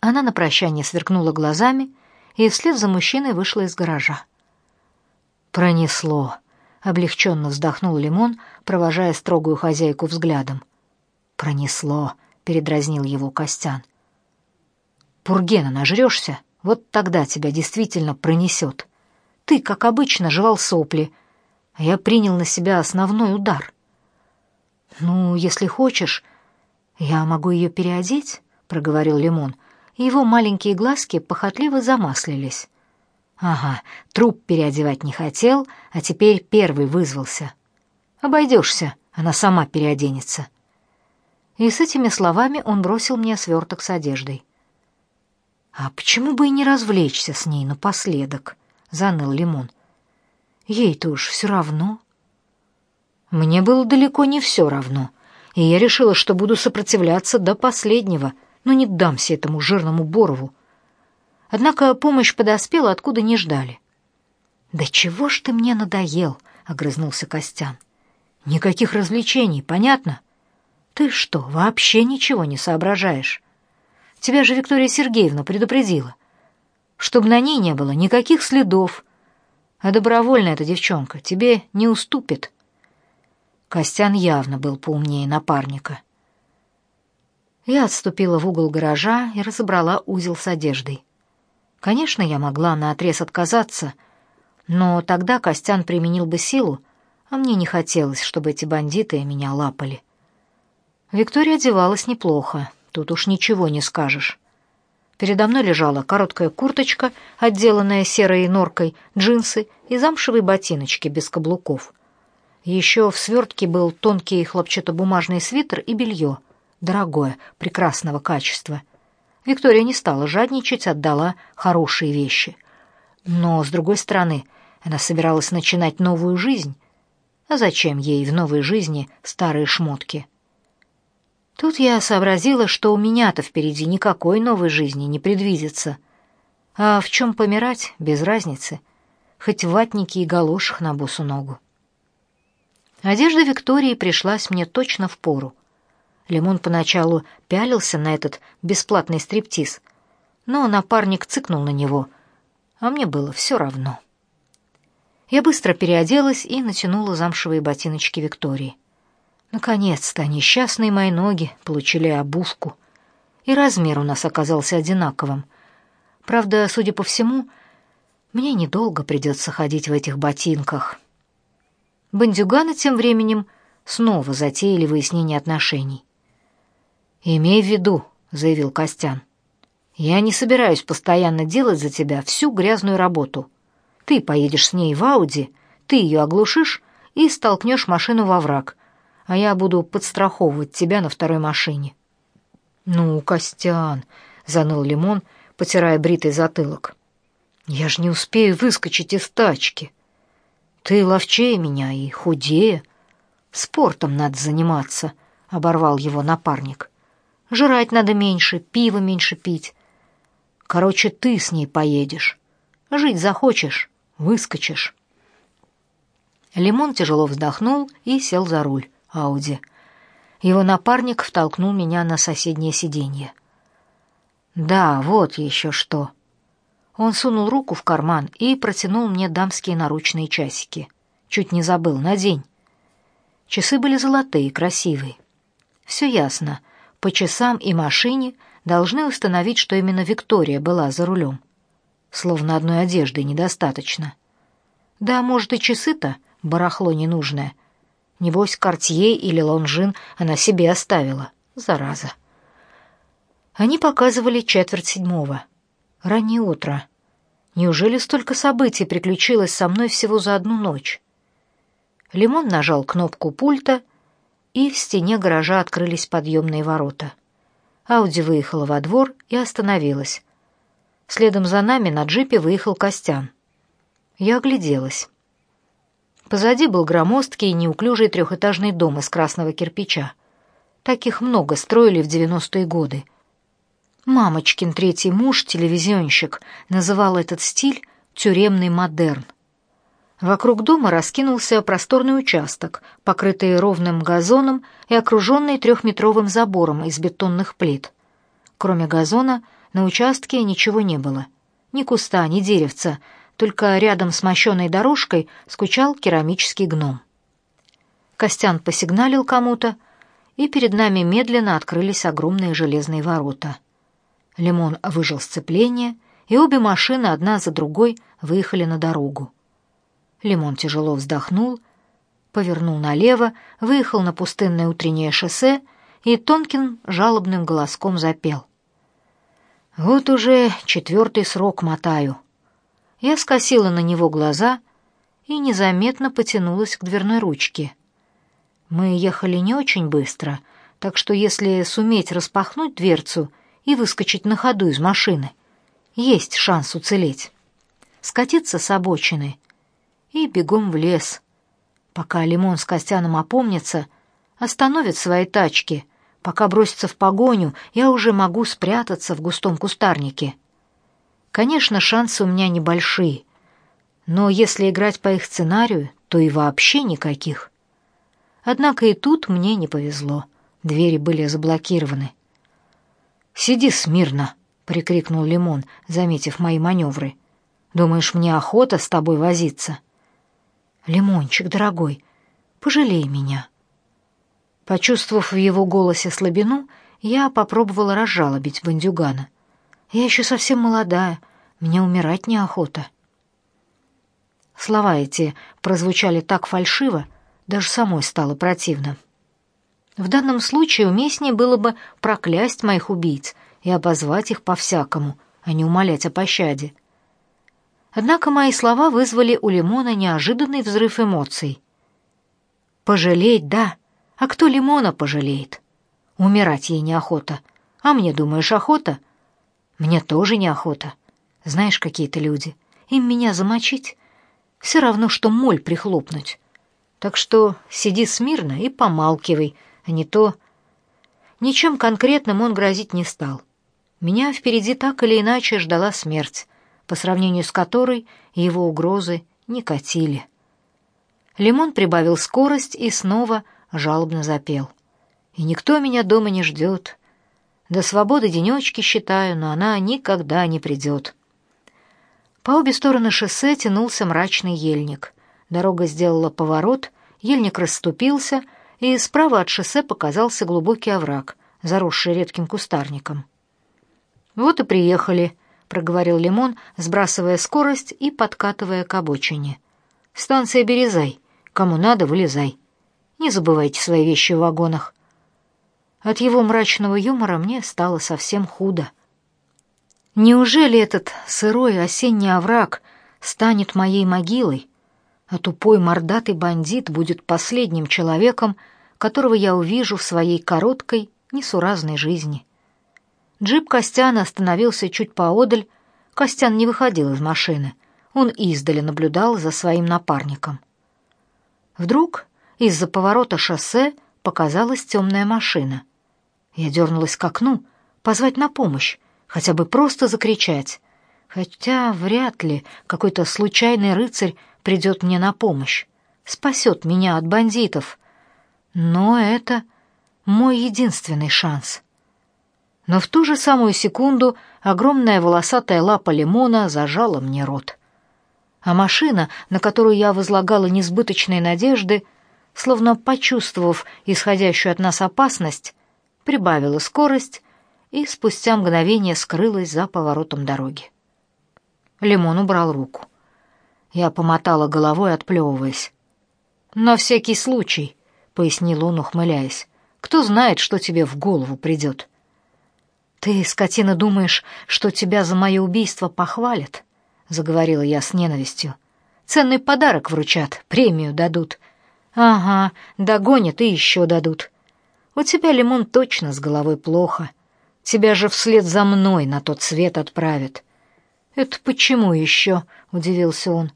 Она на прощание сверкнула глазами и вслед за мужчиной вышла из гаража. Пронесло. Облегченно вздохнул Лимон, провожая строгую хозяйку взглядом. Пронесло, передразнил его Костян. Пургена нажрешься, вот тогда тебя действительно пронесет. Ты, как обычно, жевал сопли, а я принял на себя основной удар. Ну, если хочешь, я могу ее переодеть, проговорил Лимон, и его маленькие глазки похотливо замаслились. Ага, труп переодевать не хотел, а теперь первый вызвался. Обойдешься, она сама переоденется. И с этими словами он бросил мне сверток с одеждой. А почему бы и не развлечься с ней напоследок? заныл Лимон. Ей-то уж все равно. Мне было далеко не все равно, и я решила, что буду сопротивляться до последнего, но не дамся этому жирному Борову. Однако помощь подоспела, откуда не ждали. «Да чего ж ты мне надоел?» — огрызнулся Костян. «Никаких развлечений, понятно? Ты что, вообще ничего не соображаешь? Тебя же Виктория Сергеевна предупредила, чтобы на ней не было никаких следов, а добровольно эта девчонка тебе не уступит». Костян явно был поумнее напарника. Я отступила в угол гаража и разобрала узел с одеждой. Конечно, я могла наотрез отказаться, но тогда Костян применил бы силу, а мне не хотелось, чтобы эти бандиты меня лапали. Виктория одевалась неплохо, тут уж ничего не скажешь. Передо мной лежала короткая курточка, отделанная серой норкой, джинсы и замшевые ботиночки без каблуков. Еще в свертке был тонкий хлопчатобумажный свитер и белье, дорогое, прекрасного качества — Виктория не стала жадничать, отдала хорошие вещи. Но, с другой стороны, она собиралась начинать новую жизнь. А зачем ей в новой жизни старые шмотки? Тут я сообразила, что у меня-то впереди никакой новой жизни не предвидится. А в чем помирать, без разницы. Хоть в ватнике и галошах на босу ногу. Одежда Виктории пришлась мне точно в пору. Лимон поначалу пялился на этот бесплатный стриптиз, но напарник цыкнул на него, а мне было все равно. Я быстро переоделась и натянула замшевые ботиночки Виктории. Наконец-то несчастные мои ноги получили обувку, и размер у нас оказался одинаковым. Правда, судя по всему, мне недолго придется ходить в этих ботинках. Бандюганы тем временем снова затеяли выяснение отношений. «Имей в виду», — заявил Костян, — «я не собираюсь постоянно делать за тебя всю грязную работу. Ты поедешь с ней в Ауди, ты ее оглушишь и столкнешь машину во враг, а я буду подстраховывать тебя на второй машине». «Ну, Костян», — заныл Лимон, потирая бритый затылок, — «я ж не успею выскочить из тачки. Ты ловчее меня и худее. Спортом надо заниматься», — оборвал его напарник. Жрать надо меньше, пиво меньше пить. Короче, ты с ней поедешь. Жить захочешь, выскочишь. Лимон тяжело вздохнул и сел за руль Ауди. Его напарник втолкнул меня на соседнее сиденье. Да, вот еще что. Он сунул руку в карман и протянул мне дамские наручные часики. Чуть не забыл, надень. Часы были золотые, красивые. Все ясно по часам и машине должны установить, что именно Виктория была за рулем. Словно одной одежды недостаточно. Да, может, и часы-то барахло ненужное. Небось, Кортье или Лонжин она себе оставила. Зараза. Они показывали четверть седьмого. Раннее утро. Неужели столько событий приключилось со мной всего за одну ночь? Лимон нажал кнопку пульта, и в стене гаража открылись подъемные ворота. Ауди выехала во двор и остановилась. Следом за нами на джипе выехал Костян. Я огляделась. Позади был громоздкий и неуклюжий трехэтажный дом из красного кирпича. Таких много строили в девяностые годы. Мамочкин третий муж, телевизионщик, называл этот стиль «тюремный модерн». Вокруг дома раскинулся просторный участок, покрытый ровным газоном и окруженный трехметровым забором из бетонных плит. Кроме газона, на участке ничего не было. Ни куста, ни деревца, только рядом с мощенной дорожкой скучал керамический гном. Костян посигналил кому-то, и перед нами медленно открылись огромные железные ворота. Лимон выжил сцепление, и обе машины одна за другой выехали на дорогу. Лимон тяжело вздохнул, повернул налево, выехал на пустынное утреннее шоссе и тонким жалобным голоском запел. «Вот уже четвертый срок мотаю». Я скосила на него глаза и незаметно потянулась к дверной ручке. Мы ехали не очень быстро, так что если суметь распахнуть дверцу и выскочить на ходу из машины, есть шанс уцелеть. Скатиться с обочины и бегом в лес. Пока Лимон с Костяном опомнятся, остановят свои тачки. Пока бросятся в погоню, я уже могу спрятаться в густом кустарнике. Конечно, шансы у меня небольшие, но если играть по их сценарию, то и вообще никаких. Однако и тут мне не повезло. Двери были заблокированы. «Сиди смирно!» — прикрикнул Лимон, заметив мои маневры. «Думаешь, мне охота с тобой возиться?» «Лимончик, дорогой, пожалей меня». Почувствовав в его голосе слабину, я попробовала разжалобить бандюгана. «Я еще совсем молодая, мне умирать неохота». Слова эти прозвучали так фальшиво, даже самой стало противно. В данном случае уместнее было бы проклясть моих убийц и обозвать их по-всякому, а не умолять о пощаде. Однако мои слова вызвали у Лимона неожиданный взрыв эмоций. «Пожалеть, да. А кто Лимона пожалеет? Умирать ей неохота. А мне, думаешь, охота? Мне тоже неохота. Знаешь, какие-то люди. Им меня замочить. Все равно, что моль прихлопнуть. Так что сиди смирно и помалкивай, а не то... Ничем конкретным он грозить не стал. Меня впереди так или иначе ждала смерть по сравнению с которой его угрозы не катили. Лимон прибавил скорость и снова жалобно запел. «И никто меня дома не ждет. До свободы денечки считаю, но она никогда не придет». По обе стороны шоссе тянулся мрачный ельник. Дорога сделала поворот, ельник расступился, и справа от шоссе показался глубокий овраг, заросший редким кустарником. «Вот и приехали», проговорил Лимон, сбрасывая скорость и подкатывая к обочине. Станция Березай. Кому надо, вылезай. Не забывайте свои вещи в вагонах. От его мрачного юмора мне стало совсем худо. Неужели этот сырой осенний овраг станет моей могилой, а тупой мордатый бандит будет последним человеком, которого я увижу в своей короткой, несуразной жизни? Джип Костяна остановился чуть поодаль. Костян не выходил из машины. Он издали наблюдал за своим напарником. Вдруг из-за поворота шоссе показалась темная машина. Я дернулась к окну, позвать на помощь, хотя бы просто закричать. Хотя вряд ли какой-то случайный рыцарь придет мне на помощь, спасет меня от бандитов. Но это мой единственный шанс. Но в ту же самую секунду огромная волосатая лапа лимона зажала мне рот. А машина, на которую я возлагала несбыточные надежды, словно почувствовав исходящую от нас опасность, прибавила скорость и спустя мгновение скрылась за поворотом дороги. Лимон убрал руку. Я помотала головой, отплевываясь. «На всякий случай», — пояснил он, ухмыляясь, — «кто знает, что тебе в голову придет». «Ты, скотина, думаешь, что тебя за мое убийство похвалят?» — заговорила я с ненавистью. «Ценный подарок вручат, премию дадут». «Ага, догонят и еще дадут. У тебя, Лимон, точно с головой плохо. Тебя же вслед за мной на тот свет отправят». «Это почему еще?» — удивился он.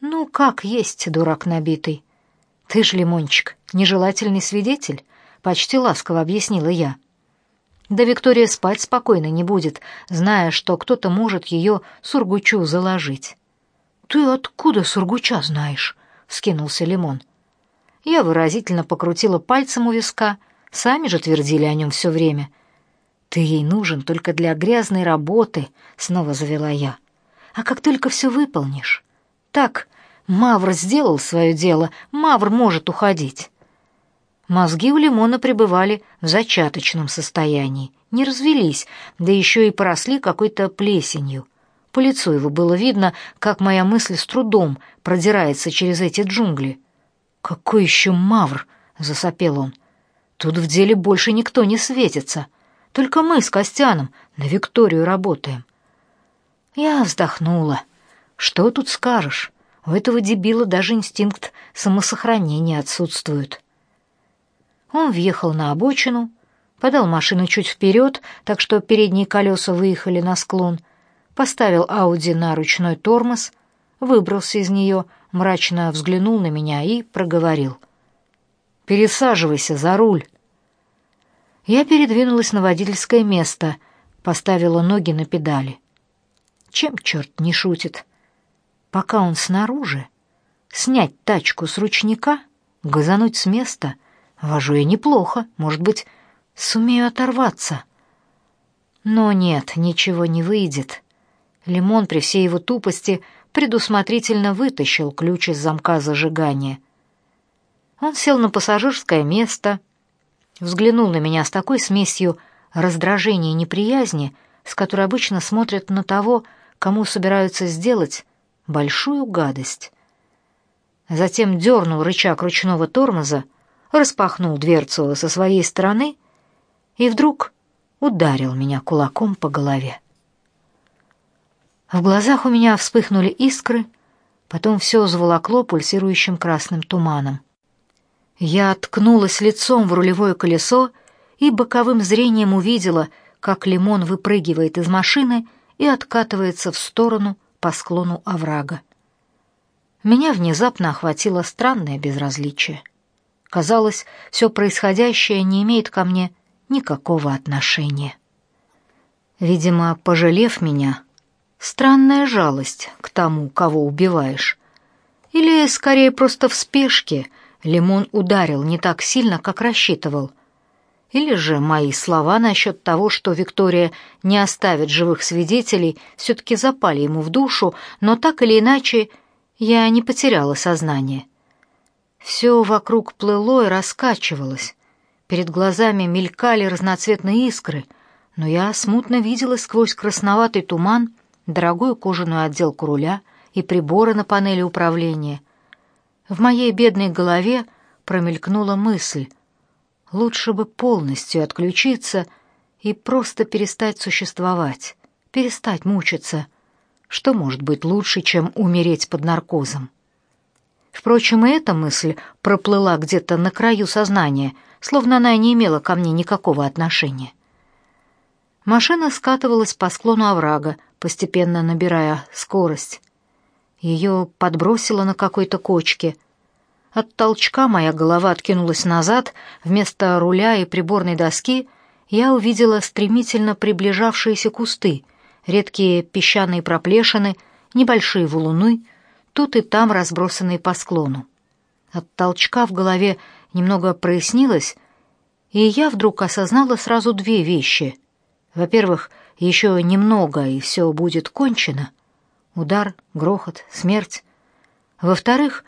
«Ну, как есть, дурак набитый. Ты ж, Лимончик, нежелательный свидетель», — почти ласково объяснила я. Да Виктория спать спокойно не будет, зная, что кто-то может ее Сургучу заложить. «Ты откуда Сургуча знаешь?» — скинулся Лимон. Я выразительно покрутила пальцем у виска. Сами же твердили о нем все время. Ты ей нужен только для грязной работы, снова завела я. А как только все выполнишь, так Мавр сделал свое дело, Мавр может уходить. Мозги у Лимона пребывали в зачаточном состоянии, не развелись, да еще и поросли какой-то плесенью. По лицу его было видно, как моя мысль с трудом продирается через эти джунгли. «Какой еще мавр?» — засопел он. «Тут в деле больше никто не светится. Только мы с Костяном на Викторию работаем». Я вздохнула. «Что тут скажешь? У этого дебила даже инстинкт самосохранения отсутствует». Он въехал на обочину, подал машину чуть вперед, так что передние колеса выехали на склон, поставил Ауди на ручной тормоз, выбрался из нее, мрачно взглянул на меня и проговорил. «Пересаживайся за руль». Я передвинулась на водительское место, поставила ноги на педали. Чем черт не шутит? Пока он снаружи, снять тачку с ручника, газануть с места — Вожу я неплохо, может быть, сумею оторваться. Но нет, ничего не выйдет. Лимон при всей его тупости предусмотрительно вытащил ключ из замка зажигания. Он сел на пассажирское место, взглянул на меня с такой смесью раздражения и неприязни, с которой обычно смотрят на того, кому собираются сделать большую гадость. Затем дернул рычаг ручного тормоза, распахнул дверцу со своей стороны и вдруг ударил меня кулаком по голове. В глазах у меня вспыхнули искры, потом все заволокло пульсирующим красным туманом. Я ткнулась лицом в рулевое колесо и боковым зрением увидела, как лимон выпрыгивает из машины и откатывается в сторону по склону оврага. Меня внезапно охватило странное безразличие. Казалось, все происходящее не имеет ко мне никакого отношения. Видимо, пожалев меня, странная жалость к тому, кого убиваешь. Или, скорее, просто в спешке Лимон ударил не так сильно, как рассчитывал. Или же мои слова насчет того, что Виктория не оставит живых свидетелей, все-таки запали ему в душу, но так или иначе я не потеряла сознание. Все вокруг плыло и раскачивалось. Перед глазами мелькали разноцветные искры, но я смутно видела сквозь красноватый туман дорогую кожаную отделку руля и приборы на панели управления. В моей бедной голове промелькнула мысль: лучше бы полностью отключиться и просто перестать существовать, перестать мучиться. Что может быть лучше, чем умереть под наркозом? Впрочем, и эта мысль проплыла где-то на краю сознания, словно она не имела ко мне никакого отношения. Машина скатывалась по склону оврага, постепенно набирая скорость. Ее подбросило на какой-то кочке. От толчка моя голова откинулась назад, вместо руля и приборной доски я увидела стремительно приближавшиеся кусты, редкие песчаные проплешины, небольшие валуны, тут и там разбросанные по склону. От толчка в голове немного прояснилось, и я вдруг осознала сразу две вещи. Во-первых, еще немного, и все будет кончено. Удар, грохот, смерть. Во-вторых,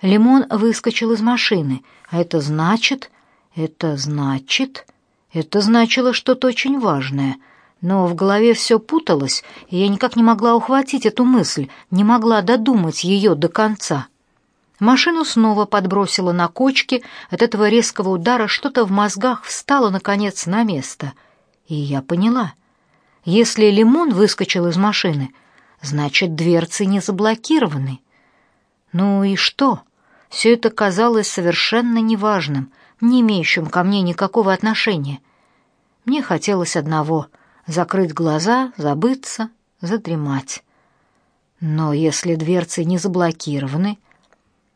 Лимон выскочил из машины, а это значит, это значит, это значило что-то очень важное — но в голове все путалось, и я никак не могла ухватить эту мысль, не могла додумать ее до конца. Машину снова подбросило на кочки, от этого резкого удара что-то в мозгах встало, наконец, на место. И я поняла. Если Лимон выскочил из машины, значит, дверцы не заблокированы. Ну и что? Все это казалось совершенно неважным, не имеющим ко мне никакого отношения. Мне хотелось одного — закрыть глаза, забыться, задремать. Но если дверцы не заблокированы,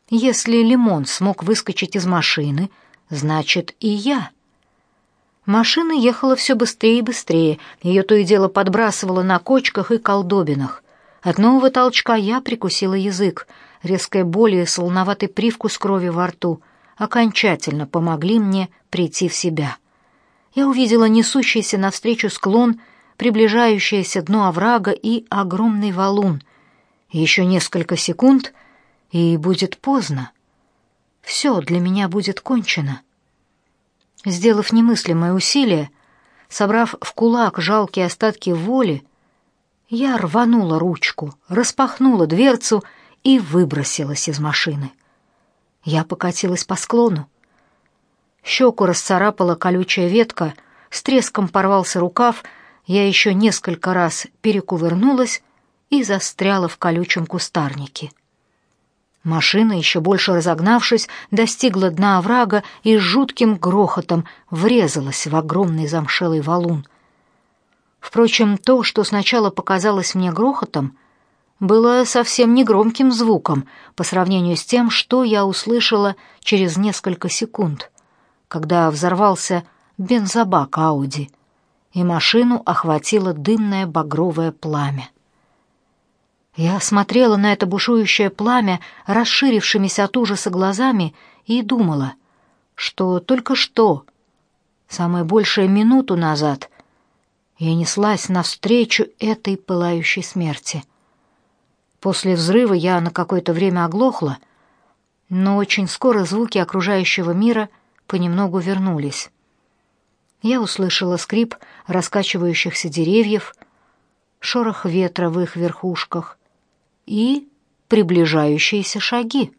если Лимон смог выскочить из машины, значит и я. Машина ехала все быстрее и быстрее, ее то и дело подбрасывало на кочках и колдобинах. От нового толчка я прикусила язык, резкая боль и солоноватый привкус крови во рту окончательно помогли мне прийти в себя. Я увидела несущийся навстречу склон, приближающееся дно оврага и огромный валун. Еще несколько секунд, и будет поздно. Все для меня будет кончено. Сделав немыслимое усилие, собрав в кулак жалкие остатки воли, я рванула ручку, распахнула дверцу и выбросилась из машины. Я покатилась по склону. Щеку расцарапала колючая ветка, с треском порвался рукав, я еще несколько раз перекувырнулась и застряла в колючем кустарнике. Машина, еще больше разогнавшись, достигла дна оврага и с жутким грохотом врезалась в огромный замшелый валун. Впрочем, то, что сначала показалось мне грохотом, было совсем не громким звуком по сравнению с тем, что я услышала через несколько секунд, когда взорвался бензобак Ауди, и машину охватило дымное багровое пламя. Я смотрела на это бушующее пламя расширившимися от ужаса глазами и думала, что только что, самое большее минуту назад, я неслась навстречу этой пылающей смерти. После взрыва я на какое-то время оглохла, но очень скоро звуки окружающего мира понемногу вернулись. Я услышала скрип раскачивающихся деревьев, шорох ветра в их верхушках и приближающиеся шаги.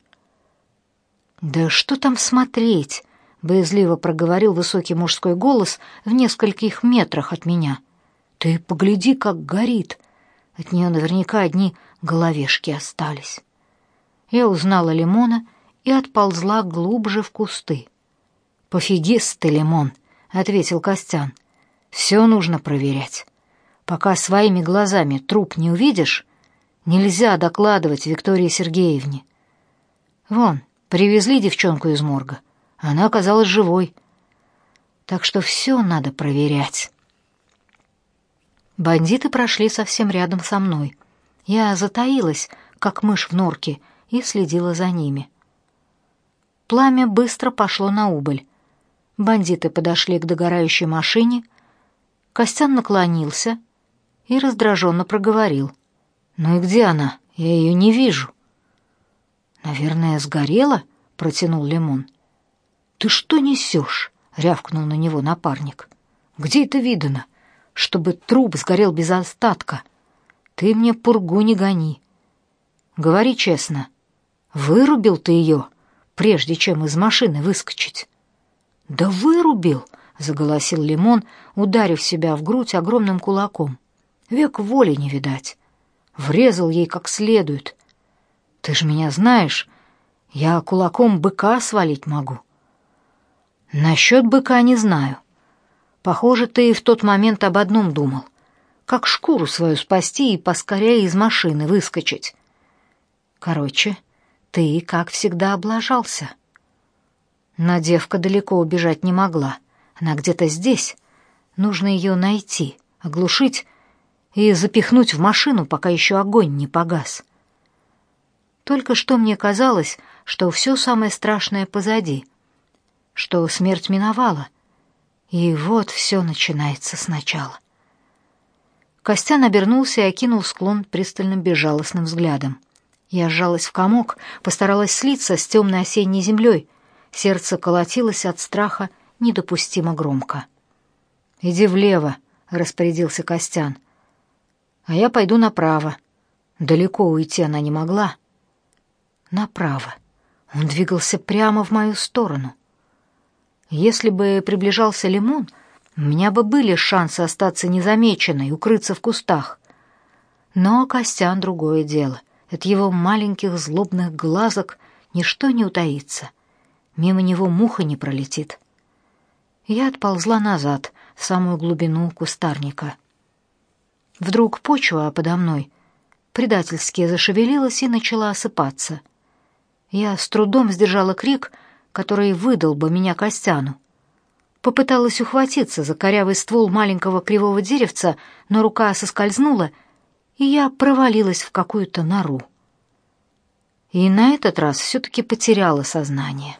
«Да что там смотреть?» — боязливо проговорил высокий мужской голос в нескольких метрах от меня. «Ты погляди, как горит!» От нее наверняка одни головешки остались. Я узнала лимона и отползла глубже в кусты. «Пофигист ты, лимон!» — ответил Костян. «Все нужно проверять. Пока своими глазами труп не увидишь, нельзя докладывать Виктории Сергеевне. Вон, привезли девчонку из морга. Она оказалась живой. Так что все надо проверять». Бандиты прошли совсем рядом со мной. Я затаилась, как мышь в норке, и следила за ними. Пламя быстро пошло на убыль. Бандиты подошли к догорающей машине. Костян наклонился и раздраженно проговорил. «Ну и где она? Я ее не вижу». «Наверное, сгорела?» — протянул Лимон. «Ты что несешь?» — рявкнул на него напарник. «Где это видано? чтобы труп сгорел без остатка. Ты мне пургу не гони. Говори честно, вырубил ты ее, прежде чем из машины выскочить? Да вырубил, заголосил Лимон, ударив себя в грудь огромным кулаком. Век воли не видать. Врезал ей как следует. Ты ж меня знаешь, я кулаком быка свалить могу. Насчет быка не знаю. Похоже, ты в тот момент об одном думал. Как шкуру свою спасти и поскорее из машины выскочить. Короче, ты, как всегда, облажался. Но девка далеко убежать не могла. Она где-то здесь. Нужно ее найти, оглушить и запихнуть в машину, пока еще огонь не погас. Только что мне казалось, что все самое страшное позади, что смерть миновала, и вот все начинается сначала. Костян обернулся и окинул склон пристальным безжалостным взглядом. Я сжалась в комок, постаралась слиться с темной осенней землей. Сердце колотилось от страха недопустимо громко. «Иди влево», — распорядился Костян. «А я пойду направо». Далеко уйти она не могла. Направо. Он двигался прямо в мою сторону. Если бы приближался лимон, у меня бы были шансы остаться незамеченной, укрыться в кустах. Но Костян другое дело. От его маленьких злобных глазок ничто не утаится. Мимо него муха не пролетит. Я отползла назад, в самую глубину кустарника. Вдруг почва подо мной предательски зашевелилась и начала осыпаться. Я с трудом сдержала крик — который выдал бы меня Костяну. Попыталась ухватиться за корявый ствол маленького кривого деревца, но рука соскользнула, и я провалилась в какую-то нору. И на этот раз все-таки потеряла сознание.